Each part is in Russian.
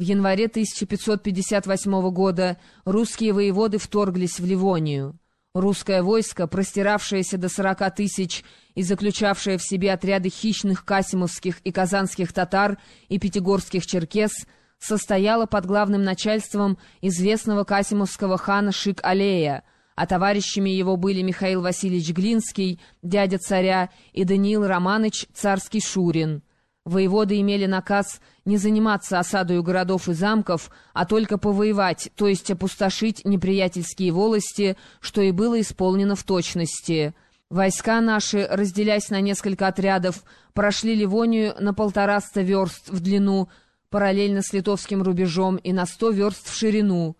В январе 1558 года русские воеводы вторглись в Ливонию. Русское войско, простиравшееся до 40 тысяч и заключавшее в себе отряды хищных касимовских и казанских татар и пятигорских черкес, состояло под главным начальством известного касимовского хана Шик-Алея, а товарищами его были Михаил Васильевич Глинский, дядя царя, и Даниил Романыч, царский Шурин. Воеводы имели наказ не заниматься осадою городов и замков, а только повоевать, то есть опустошить неприятельские волости, что и было исполнено в точности. Войска наши, разделяясь на несколько отрядов, прошли Ливонию на полтораста верст в длину, параллельно с литовским рубежом, и на сто верст в ширину.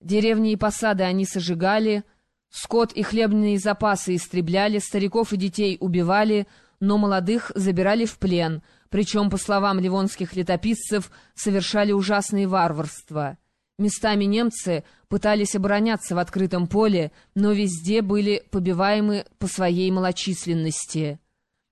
Деревни и посады они сожигали, скот и хлебные запасы истребляли, стариков и детей убивали, но молодых забирали в плен, причем, по словам ливонских летописцев, совершали ужасные варварства. Местами немцы пытались обороняться в открытом поле, но везде были побиваемы по своей малочисленности.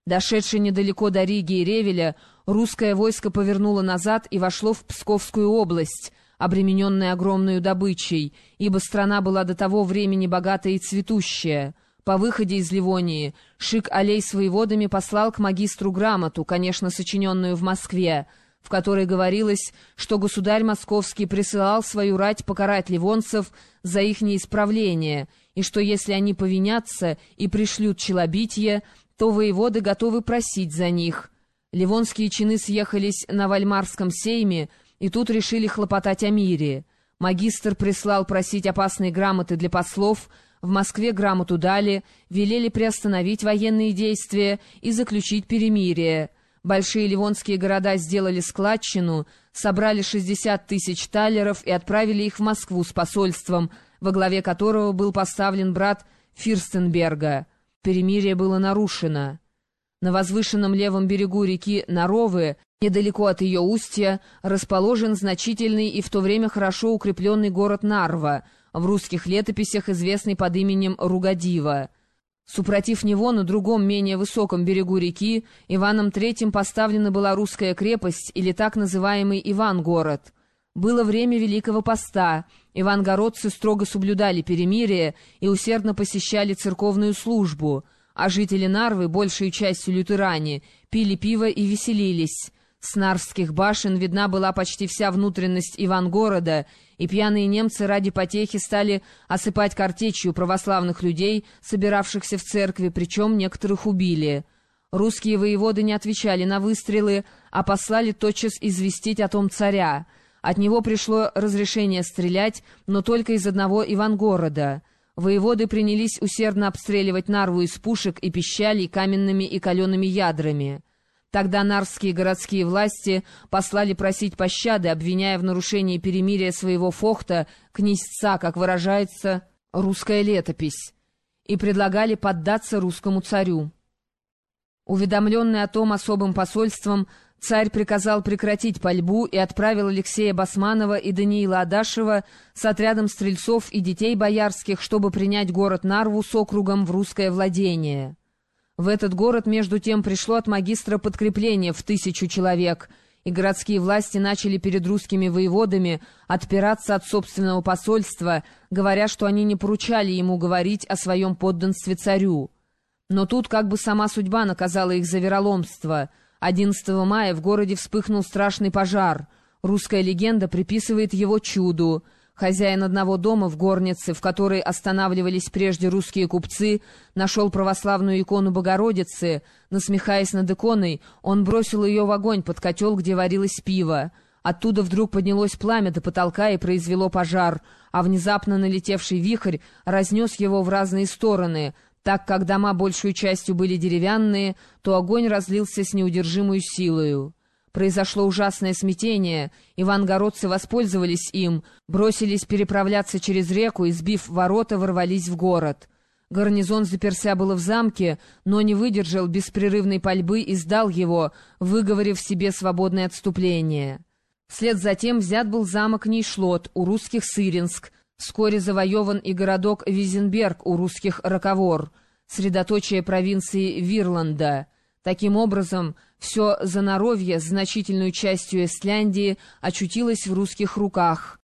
Дошедший недалеко до Риги и Ревеля, русское войско повернуло назад и вошло в Псковскую область, обремененная огромной добычей, ибо страна была до того времени богатая и цветущая. По выходе из Ливонии Шик-Алей с воеводами послал к магистру грамоту, конечно, сочиненную в Москве, в которой говорилось, что государь московский присылал свою рать покарать ливонцев за их неисправление, и что если они повинятся и пришлют челобитие, то воеводы готовы просить за них. Ливонские чины съехались на Вальмарском сейме, и тут решили хлопотать о мире. Магистр прислал просить опасные грамоты для послов, в Москве грамоту дали, велели приостановить военные действия и заключить перемирие. Большие ливонские города сделали складчину, собрали 60 тысяч талеров и отправили их в Москву с посольством, во главе которого был поставлен брат Фирстенберга. Перемирие было нарушено. На возвышенном левом берегу реки Наровы, недалеко от ее устья, расположен значительный и в то время хорошо укрепленный город Нарва — в русских летописях известный под именем Ругадива. Супротив него, на другом, менее высоком берегу реки, Иваном III поставлена была русская крепость или так называемый Ивангород. Было время Великого Поста, ивангородцы строго соблюдали перемирие и усердно посещали церковную службу, а жители Нарвы, большей частью лютеране, пили пиво и веселились. С Нарвских башен видна была почти вся внутренность Ивангорода, и пьяные немцы ради потехи стали осыпать картечью православных людей, собиравшихся в церкви, причем некоторых убили. Русские воеводы не отвечали на выстрелы, а послали тотчас известить о том царя. От него пришло разрешение стрелять, но только из одного Ивангорода. Воеводы принялись усердно обстреливать Нарву из пушек и пищалей каменными и калеными ядрами. Тогда нарвские городские власти послали просить пощады, обвиняя в нарушении перемирия своего фохта, князца, как выражается русская летопись, и предлагали поддаться русскому царю. Уведомленный о том особым посольством, царь приказал прекратить пальбу и отправил Алексея Басманова и Даниила Адашева с отрядом стрельцов и детей боярских, чтобы принять город Нарву с округом в русское владение. В этот город, между тем, пришло от магистра подкрепление в тысячу человек, и городские власти начали перед русскими воеводами отпираться от собственного посольства, говоря, что они не поручали ему говорить о своем подданстве царю. Но тут как бы сама судьба наказала их за вероломство. 11 мая в городе вспыхнул страшный пожар. Русская легенда приписывает его чуду — Хозяин одного дома в горнице, в которой останавливались прежде русские купцы, нашел православную икону Богородицы. Насмехаясь над иконой, он бросил ее в огонь под котел, где варилось пиво. Оттуда вдруг поднялось пламя до потолка и произвело пожар, а внезапно налетевший вихрь разнес его в разные стороны. Так как дома большую частью были деревянные, то огонь разлился с неудержимой силою. Произошло ужасное смятение, ивангородцы воспользовались им, бросились переправляться через реку и, сбив ворота, ворвались в город. Гарнизон заперся было в замке, но не выдержал беспрерывной пальбы и сдал его, выговорив себе свободное отступление. Вслед за тем взят был замок Нейшлот у русских Сыринск, вскоре завоеван и городок Визенберг у русских Роковор, средоточие провинции Вирланда — Таким образом, все Заноровье с значительной частью Эстляндии очутилось в русских руках,